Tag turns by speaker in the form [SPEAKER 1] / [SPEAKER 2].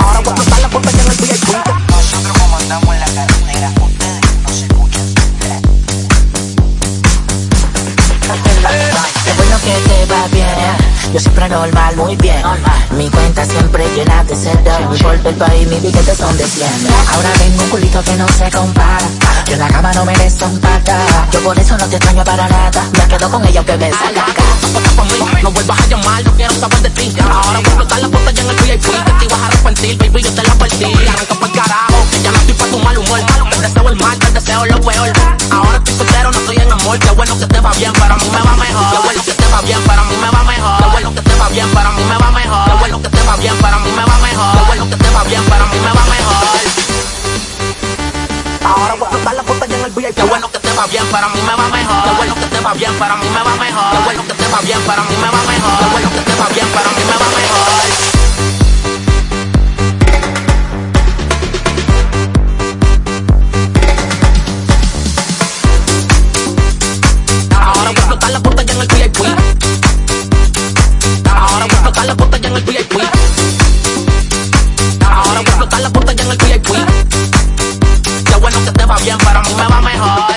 [SPEAKER 1] Ahora voy a explotar la puerta que no el VIP. Nosotros como andamos en la carretera, ustedes no se escuchan.
[SPEAKER 2] Qué bueno que te va bien, yo siempre normal, muy bien. Mi cuenta siempre llena de cero Mi golpe el país, mis billetes son de 100 Ahora tengo un culito que no se compara Yo en la cama no merezco un pata Yo por eso no te extraño para nada Me quedo con ella aunque me salga
[SPEAKER 1] lo peor. Ahora estoy soltero, no estoy en amor. Qué bueno que te va bien, para mí me va mejor. Qué bueno que te va bien, para mí me va mejor. Qué bueno que te va bien, para mí me va mejor. Qué bueno que te va bien, para mí me va mejor. Qué bueno que te va bien, para mí me va mejor. Ahora voy a explotar la botella en el VIP. Qué bueno que te va bien, para mí me va mejor. Qué bueno que te va bien, para mí me va mejor. Qué bueno que te va bien, para mí bien, pero a mí me va mejor.